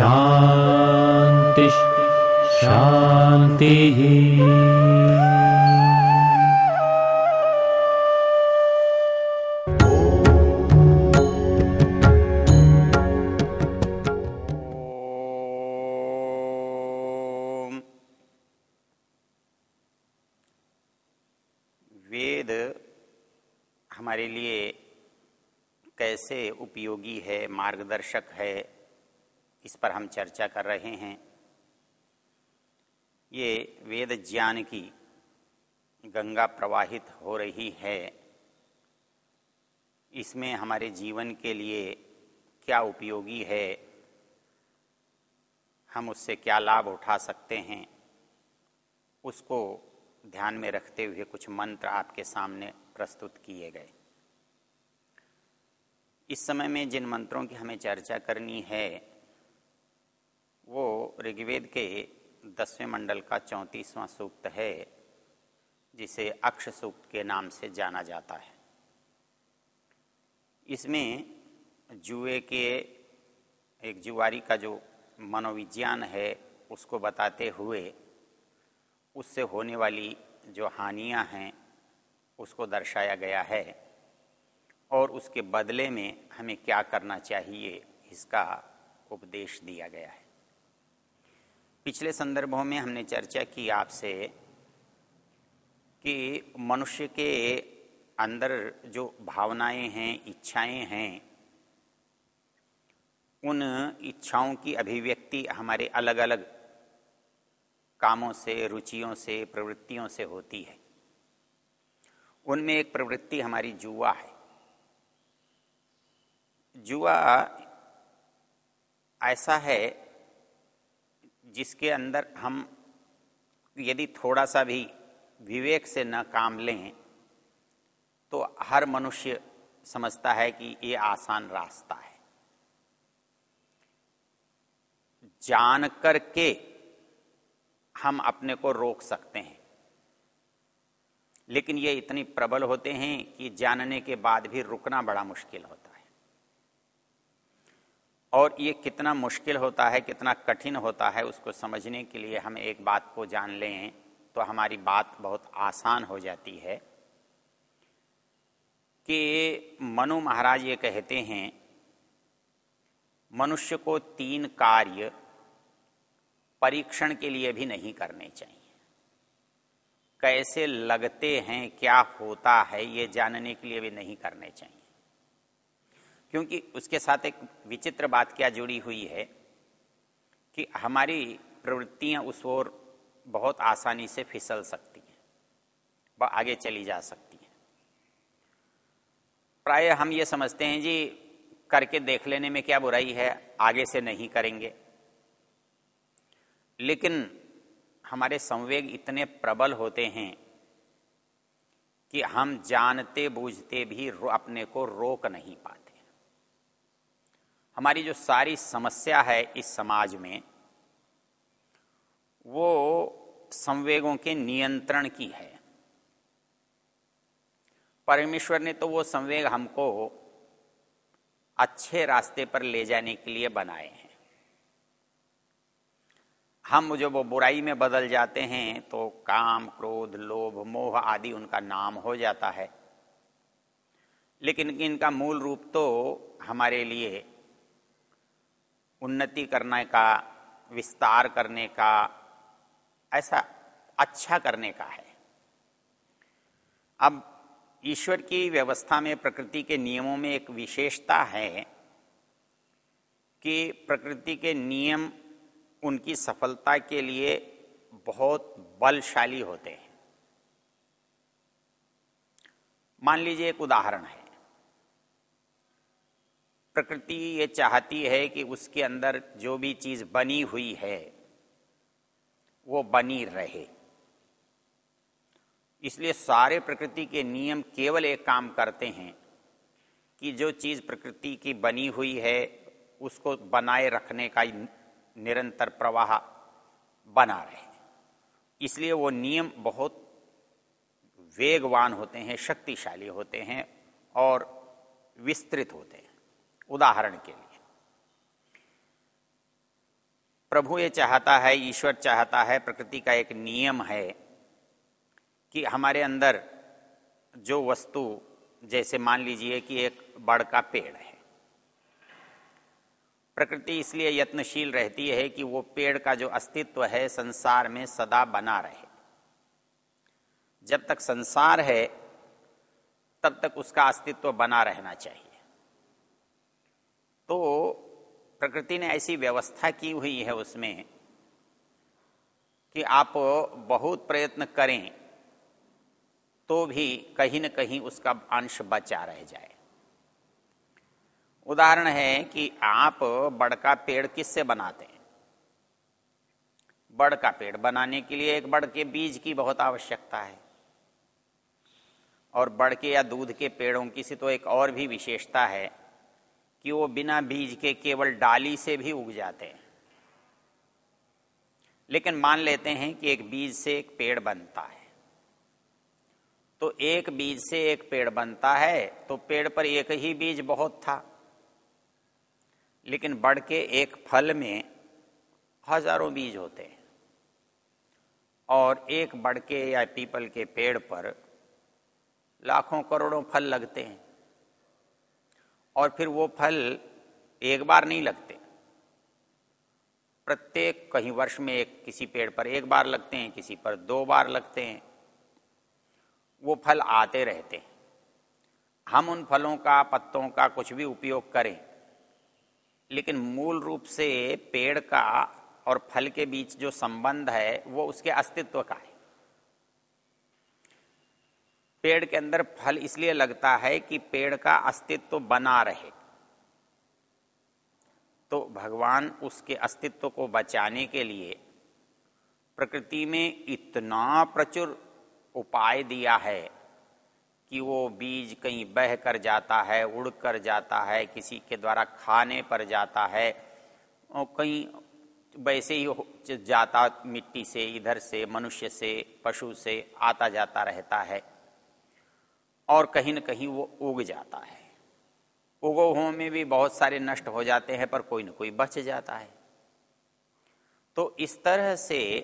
शांति ओम। वेद हमारे लिए कैसे उपयोगी है मार्गदर्शक है इस पर हम चर्चा कर रहे हैं। ये वेद ज्ञान की गंगा प्रवाहित हो रही है। इसमें हमारे जीवन के लिए क्या उपयोगी है? हम उससे क्या लाभ उठा सकते हैं? उसको ध्यान में रखते हुए कुछ मंत्र आपके सामने प्रस्तुत किए गए। इस समय में जिन मंत्रों की हमें चर्चा करनी है वो ऋग्वेद के दसवें मंडल का चौंतीसवां सूक्त है, जिसे अक्ष सूक्त के नाम से जाना जाता है। इसमें जुए के एक जुआरी का जो मनोविज्ञान है, उसको बताते हुए उससे होने वाली जो हानियाँ हैं, उसको दर्शाया गया है और उसके बदले में हमें क्या करना चाहिए, इसका उपदेश दिया गया है। पिछले संदर्भों में हमने चर्चा की आपसे कि मनुष्य के अंदर जो भावनाएँ हैं, इच्छाएँ हैं, उन इच्छाओं की अभिव्यक्ति हमारे अलग अलग कामों से, रुचियों से, प्रवृत्तियों से होती है। उनमें एक प्रवृत्ति हमारी जुआ है। जुआ ऐसा है जिसके अंदर हम यदि थोड़ा सा भी विवेक से न काम लें तो हर मनुष्य समझता है कि ये आसान रास्ता है। जान करके हम अपने को रोक सकते हैं। लेकिन ये इतनी प्रबल होते हैं कि जानने के बाद भी रुकना बड़ा मुश्किल होता है। और ये कितना मुश्किल होता है, कितना कठिन होता है, उसको समझने के लिए हम एक बात को जान लें तो हमारी बात बहुत आसान हो जाती है कि मनु महाराज ये कहते हैं, मनुष्य को तीन कार्य परीक्षण के लिए भी नहीं करने चाहिए। कैसे लगते हैं, क्या होता है, ये जानने के लिए भी नहीं करने चाहिए। क्योंकि उसके साथ एक विचित्र बात क्या जुड़ी हुई है कि हमारी प्रवृत्तियाँ उस ओर बहुत आसानी से फिसल सकती हैं व आगे चली जा सकती हैं। प्राय हम ये समझते हैं, जी, करके देख लेने में क्या बुराई है, आगे से नहीं करेंगे। लेकिन हमारे संवेग इतने प्रबल होते हैं कि हम जानते बूझते भी अपने को रोक नहीं पाते। हमारी जो सारी समस्या है इस समाज में, वो संवेगों के नियंत्रण की है। परमेश्वर ने तो वो संवेग हमको अच्छे रास्ते पर ले जाने के लिए बनाए हैं। हम जो वो बुराई में बदल जाते हैं तो काम, क्रोध, लोभ, मोह आदि उनका नाम हो जाता है। लेकिन इनका मूल रूप तो हमारे लिए उन्नति करने का, विस्तार करने का, ऐसा अच्छा करने का है। अब ईश्वर की व्यवस्था में, प्रकृति के नियमों में एक विशेषता है कि प्रकृति के नियम उनकी सफलता के लिए बहुत बलशाली होते हैं। मान लीजिए एक उदाहरण है। प्रकृति ये चाहती है कि उसके अंदर जो भी चीज़ बनी हुई है, वो बनी रहे। इसलिए सारे प्रकृति के नियम केवल एक काम करते हैं कि जो चीज़ प्रकृति की बनी हुई है, उसको बनाए रखने का निरंतर प्रवाह बना रहे। इसलिए वो नियम बहुत वेगवान होते हैं, शक्तिशाली होते हैं और विस्तृत होते हैं। उदाहरण के लिए। प्रभु ये चाहता है, ईश्वर चाहता है, प्रकृति का एक नियम है कि हमारे अंदर जो वस्तु, जैसे मान लीजिए कि एक बड़ का पेड़ है। प्रकृति इसलिए यत्नशील रहती है कि वो पेड़ का जो अस्तित्व है, संसार में सदा बना रहे। जब तक संसार है, तब तक उसका अस्तित्व बना रहना चाहिए। तो प्रकृति ने ऐसी व्यवस्था की हुई है उसमें कि आप बहुत प्रयत्न करें तो भी कहीं न कहीं उसका अंश बचा रह जाए। उदाहरण है कि आप बड़ का पेड़ किससे बनाते हैं? बड़ का पेड़ बनाने के लिए एक बड़ के बीज की बहुत आवश्यकता है। और बड़ के या दूध के पेड़ों की सी तो एक और भी विशेषता है। कि वो बिना बीज के केवल डाली से भी उग जाते हैं। लेकिन मान लेते हैं कि एक बीज से एक पेड़ बनता है। तो एक बीज से एक पेड़ बनता है तो पेड़ पर एक ही बीज बहुत था। लेकिन बढ़ के एक फल में हज़ारों बीज होते हैं। और एक बढ़ के या पीपल के पेड़ पर लाखों करोड़ों फल लगते हैं। और फिर वो फल एक बार नहीं लगते। प्रत्येक कहीं वर्ष में एक किसी पेड़ पर एक बार लगते हैं, किसी पर दो बार लगते हैं। वो फल आते रहते हैं। हम उन फलों का, पत्तों का कुछ भी उपयोग करें, लेकिन मूल रूप से पेड़ का और फल के बीच जो संबंध है, वो उसके अस्तित्व का है। पेड़ के अंदर फल इसलिए लगता है कि पेड़ का अस्तित्व तो बना रहे। तो भगवान उसके अस्तित्व को बचाने के लिए प्रकृति में इतना प्रचुर उपाय दिया है कि वो बीज कहीं बह कर जाता है, उड़ कर जाता है, किसी के द्वारा खाने पर जाता है, और कहीं वैसे ही जाता मिट्टी से, इधर से, मनुष्य से, पशु से आता जाता रहता है। और कहीं न कहीं वो उग जाता है। उगो हुओं में भी बहुत सारे नष्ट हो जाते हैं, पर कोई ना कोई बच जाता है। तो इस तरह से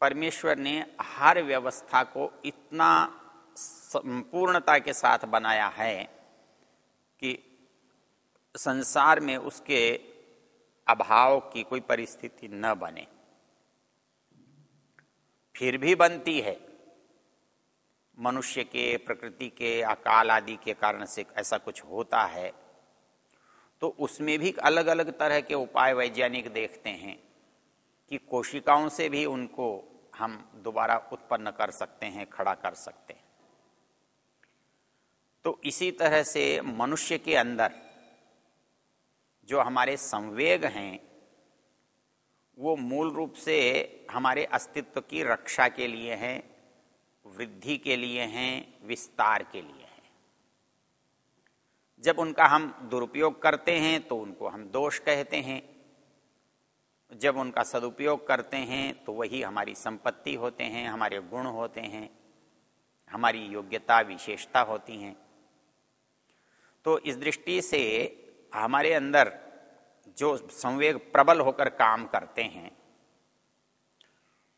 परमेश्वर ने हर व्यवस्था को इतना संपूर्णता के साथ बनाया है कि संसार में उसके अभाव की कोई परिस्थिति न बने। फिर भी बनती है। मनुष्य के, प्रकृति के, अकाल आदि के कारण से ऐसा कुछ होता है तो उसमें भी अलग अलग तरह के उपाय वैज्ञानिक देखते हैं कि कोशिकाओं से भी उनको हम दोबारा उत्पन्न कर सकते हैं, खड़ा कर सकते हैं। तो इसी तरह से मनुष्य के अंदर जो हमारे संवेग हैं, वो मूल रूप से हमारे अस्तित्व की रक्षा के लिए हैं वृद्धि के लिए हैं, विस्तार के लिए हैं। जब उनका हम दुरुपयोग करते हैं तो उनको हम दोष कहते हैं। जब उनका सदुपयोग करते हैं तो वही हमारी संपत्ति होते हैं, हमारे गुण होते हैं, हमारी योग्यता, विशेषता होती हैं। तो इस दृष्टि से हमारे अंदर जो संवेग प्रबल होकर काम करते हैं,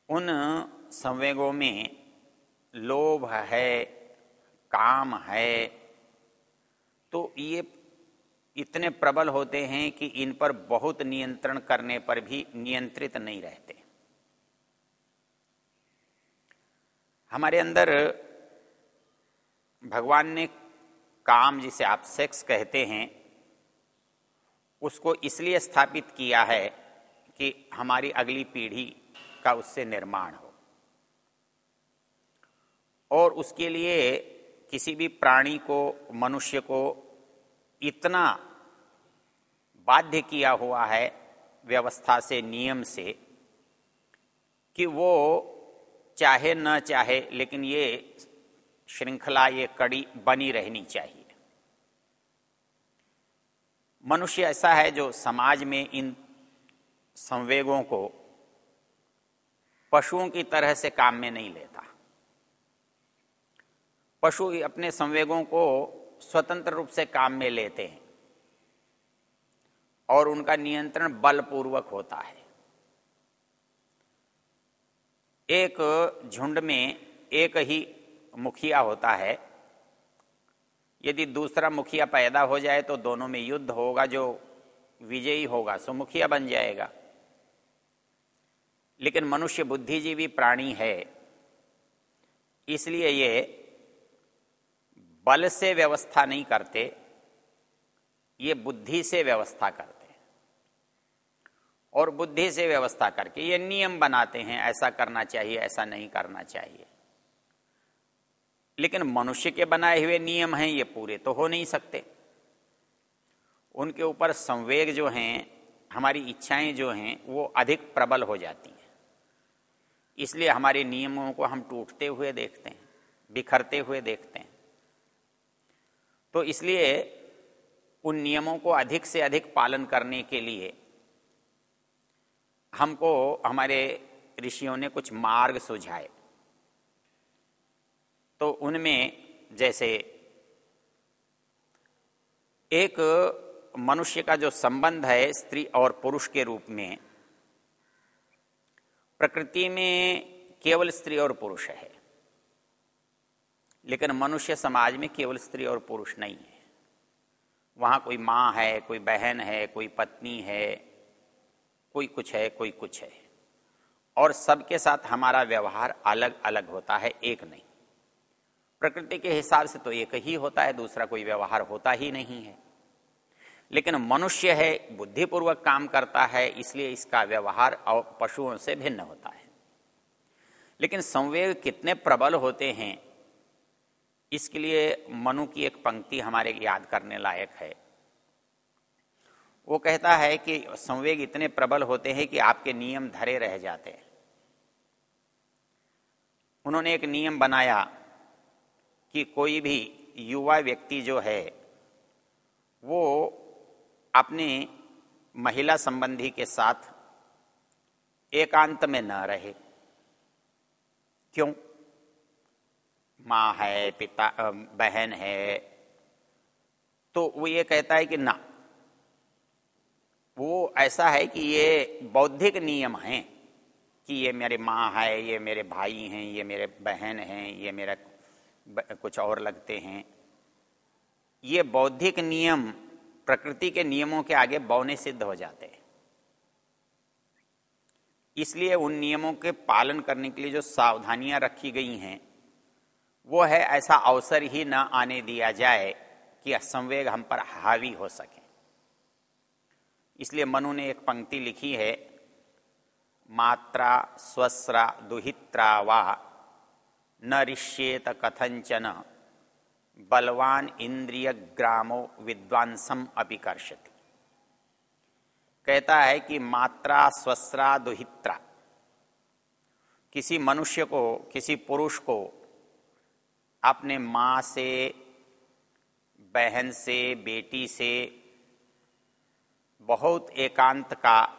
उन संवेगों में लोभ है, काम है तो ये इतने प्रबल होते हैं कि इन पर बहुत नियंत्रण करने पर भी नियंत्रित नहीं रहते। हमारे अंदर भगवान ने काम, जिसे आप सेक्स कहते हैं, उसको इसलिए स्थापित किया है कि हमारी अगली पीढ़ी का उससे निर्माण हो। और उसके लिए किसी भी प्राणी को, मनुष्य को इतना बाध्य किया हुआ है व्यवस्था से, नियम से, कि वो चाहे न चाहे, लेकिन ये श्रृंखला, ये कड़ी बनी रहनी चाहिए। मनुष्य ऐसा है जो समाज में इन संवेगों को पशुओं की तरह से काम में नहीं लेता। पशु अपने संवेगों को स्वतंत्र रूप से काम में लेते हैं और उनका नियंत्रण बलपूर्वक होता है। एक झुंड में एक ही मुखिया होता है। यदि दूसरा मुखिया पैदा हो जाए तो दोनों में युद्ध होगा, जो विजयी होगा सो मुखिया बन जाएगा। लेकिन मनुष्य बुद्धिजीवी प्राणी है, इसलिए ये बल से व्यवस्था नहीं करते, ये बुद्धि से व्यवस्था करते और बुद्धि से व्यवस्था करके ये नियम बनाते हैं, ऐसा करना चाहिए, ऐसा नहीं करना चाहिए। लेकिन मनुष्य के बनाए हुए नियम हैं, ये पूरे तो हो नहीं सकते। उनके ऊपर संवेग जो हैं, हमारी इच्छाएँ जो हैं, वो अधिक प्रबल हो जाती हैं। इसलिए हमारे नियमों को हम टूटते हुए देखते हैं, बिखरते हुए देखते हैं। तो इसलिए उन नियमों को अधिक से अधिक पालन करने के लिए हमको, हमारे ऋषियों ने कुछ मार्ग सुझाए। तो उनमें जैसे एक मनुष्य का जो संबंध है, स्त्री और पुरुष के रूप में, प्रकृति में केवल स्त्री और पुरुष है। लेकिन मनुष्य समाज में केवल स्त्री और पुरुष नहीं है। वहाँ कोई माँ है, कोई बहन है, कोई पत्नी है, कोई कुछ है, कोई कुछ है। और सबके साथ हमारा व्यवहार अलग अलग होता है, एक नहीं। प्रकृति के हिसाब से तो एक ही होता है, दूसरा कोई व्यवहार होता ही नहीं है। लेकिन मनुष्य है, बुद्धिपूर्वक काम करता है, इसलिए इसका व्यवहार पशुओं से भिन्न होता है। लेकिन संवेग कितने प्रबल होते हैं इसके लिए मनु की एक पंक्ति हमारे याद करने लायक है। वो कहता है कि संवेग इतने प्रबल होते हैं कि आपके नियम धरे रह जाते हैं। उन्होंने एक नियम बनाया कि कोई भी युवा व्यक्ति जो है, वो अपने महिला संबंधी के साथ एकांत में न रहे। क्यों? माँ है, पिता बहन है तो वो ये कहता है कि ना। वो ऐसा है कि ये बौद्धिक नियम हैं कि ये मेरे माँ है, ये मेरे भाई हैं, ये मेरे बहन हैं, ये मेरा कुछ और लगते हैं। ये बौद्धिक नियम प्रकृति के नियमों के आगे बौने सिद्ध हो जाते हैं। इसलिए उन नियमों के पालन करने के लिए जो सावधानियाँ रखी गई हैं वो है ऐसा अवसर ही न आने दिया जाए कि संवेग हम पर हावी हो सके। इसलिए मनु ने एक पंक्ति लिखी है, मात्रा स्वस्रा दुहित्रा वा, न ऋष्येत कथंचन बलवान इंद्रिय ग्रामो विद्वांसम अपिकर्षति कहता है कि मात्रा स्वस्रा दुहित्रा, किसी मनुष्य को, किसी पुरुष को अपने माँ से, बहन से, बेटी से बहुत एकांत का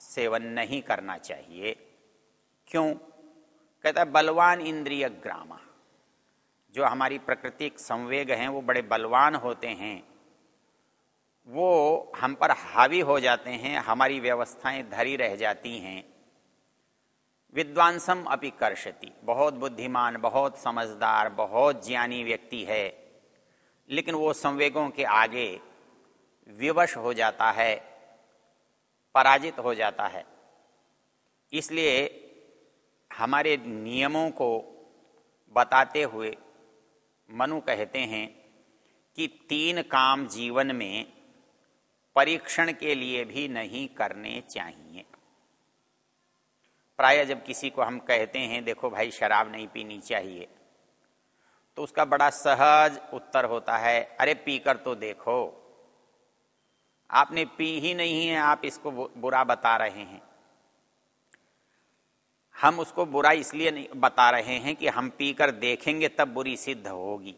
सेवन नहीं करना चाहिए। क्यों? कहता है, बलवान इंद्रिय ग्रामा। जो हमारी प्राकृतिक संवेग हैं, वो बड़े बलवान होते हैं। वो हम पर हावी हो जाते हैं, हमारी व्यवस्थाएँ धरी रह जाती हैं। विद्वांसम अपि कर्षति। बहुत बुद्धिमान, बहुत समझदार, बहुत ज्ञानी व्यक्ति है। लेकिन वो संवेगों के आगे विवश हो जाता है, पराजित हो जाता है। इसलिए हमारे नियमों को बताते हुए मनु कहते हैं कि तीन काम जीवन में परीक्षण के लिए भी नहीं करने चाहिए। प्राय जब किसी को हम कहते हैं, देखो भाई, शराब नहीं पीनी चाहिए। तो उसका बड़ा सहज उत्तर होता है, अरे, पीकर तो देखो। आपने पी ही नहीं है, आप इसको बुरा बता रहे हैं। हम उसको बुरा इसलिए नहीं, बता रहे हैं कि हम पीकर देखेंगे तब बुरी सिद्ध होगी।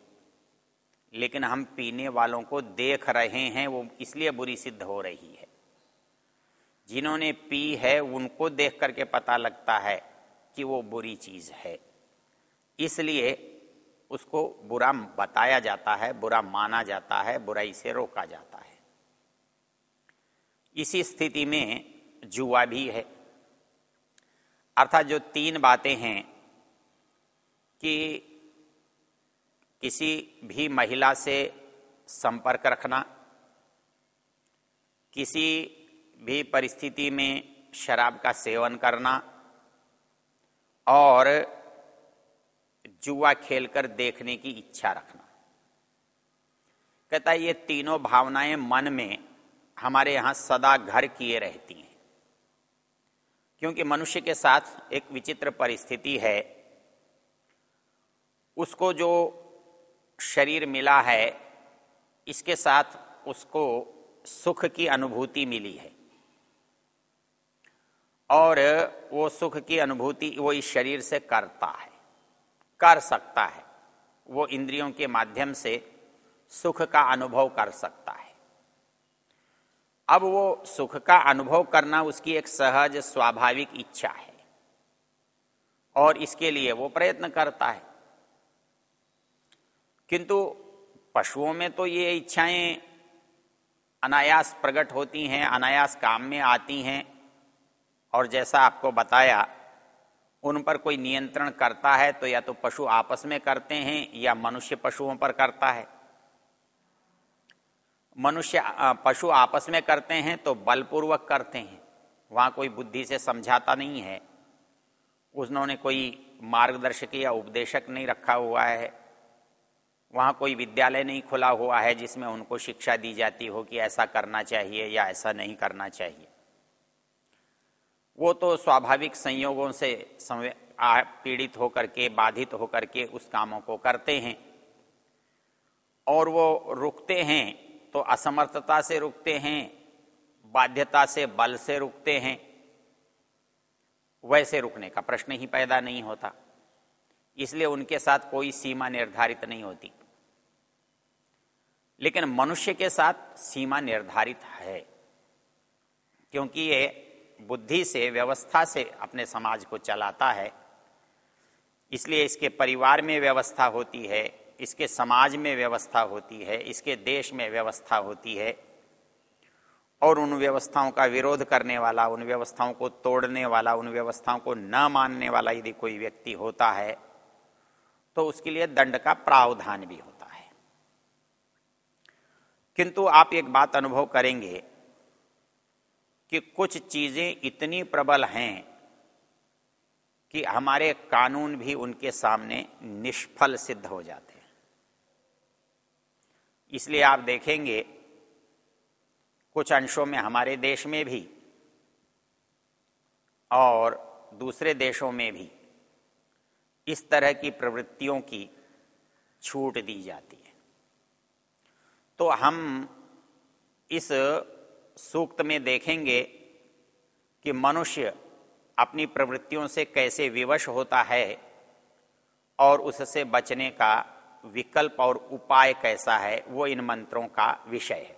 लेकिन हम पीने वालों को देख रहे हैं, वो इसलिए बुरी सिद्ध हो रही है। जिन्होंने पी है, उनको देख करके पता लगता है कि वो बुरी चीज़ है। इसलिए उसको बुरा बताया जाता है, बुरा माना जाता है, बुराई से रोका जाता है। इसी स्थिति में जुआ भी है। अर्थात जो तीन बातें हैं कि किसी भी महिला से संपर्क रखना, किसी भी परिस्थिति में शराब का सेवन करना और जुआ खेलकर देखने की इच्छा रखना। कहता है, ये तीनों भावनाएँ मन में हमारे यहाँ सदा घर किए रहती हैं। क्योंकि मनुष्य के साथ एक विचित्र परिस्थिति है, उसको जो शरीर मिला है, इसके साथ उसको सुख की अनुभूति मिली है। और वो सुख की अनुभूति वो इस शरीर से करता है, कर सकता है। वो इंद्रियों के माध्यम से सुख का अनुभव कर सकता है। अब वो सुख का अनुभव करना उसकी एक सहज, स्वाभाविक इच्छा है और इसके लिए वो प्रयत्न करता है। किंतु पशुओं में तो ये इच्छाएँ अनायास प्रकट होती हैं, अनायास काम में आती हैं। और जैसा आपको बताया, उन पर कोई नियंत्रण करता है तो या तो पशु आपस में करते हैं या मनुष्य पशुओं पर करता है। मनुष्य पशु आपस में करते हैं तो बलपूर्वक करते हैं। वहाँ कोई बुद्धि से समझाता नहीं है। उन्होंने कोई मार्गदर्शक या उपदेशक नहीं रखा हुआ है। वहाँ कोई विद्यालय नहीं खुला हुआ है जिसमें उनको शिक्षा दी जाती हो कि ऐसा करना चाहिए या ऐसा नहीं करना चाहिए। वो तो स्वाभाविक संयोगों से पीड़ित होकर के, बाधित होकर के उस कामों को करते हैं। और वो रुकते हैं तो असमर्थता से रुकते हैं, बाध्यता से बल से रुकते हैं। वैसे रुकने का प्रश्न ही पैदा नहीं होता। इसलिए उनके साथ कोई सीमा निर्धारित नहीं होती। लेकिन मनुष्य के साथ सीमा निर्धारित है, क्योंकि ये बुद्धि से, व्यवस्था से अपने समाज को चलाता है। इसलिए इसके परिवार में व्यवस्था होती है, इसके समाज में व्यवस्था होती है, इसके देश में व्यवस्था होती है। और उन व्यवस्थाओं का विरोध करने वाला, उन व्यवस्थाओं को तोड़ने वाला, उन व्यवस्थाओं को न मानने वाला यदि कोई व्यक्ति होता है तो उसके लिए दंड का प्रावधान भी होता है। किंतु आप एक बात अनुभव करेंगे कि कुछ चीज़ें इतनी प्रबल हैं कि हमारे कानून भी उनके सामने निष्फल सिद्ध हो जाते हैं। इसलिए आप देखेंगे, कुछ अंशों में हमारे देश में भी और दूसरे देशों में भी इस तरह की प्रवृत्तियों की छूट दी जाती है। तो हम इस सूक्त में देखेंगे कि मनुष्य अपनी प्रवृत्तियों से कैसे विवश होता है और उससे बचने का विकल्प और उपाय कैसा है, वो इन मंत्रों का विषय है।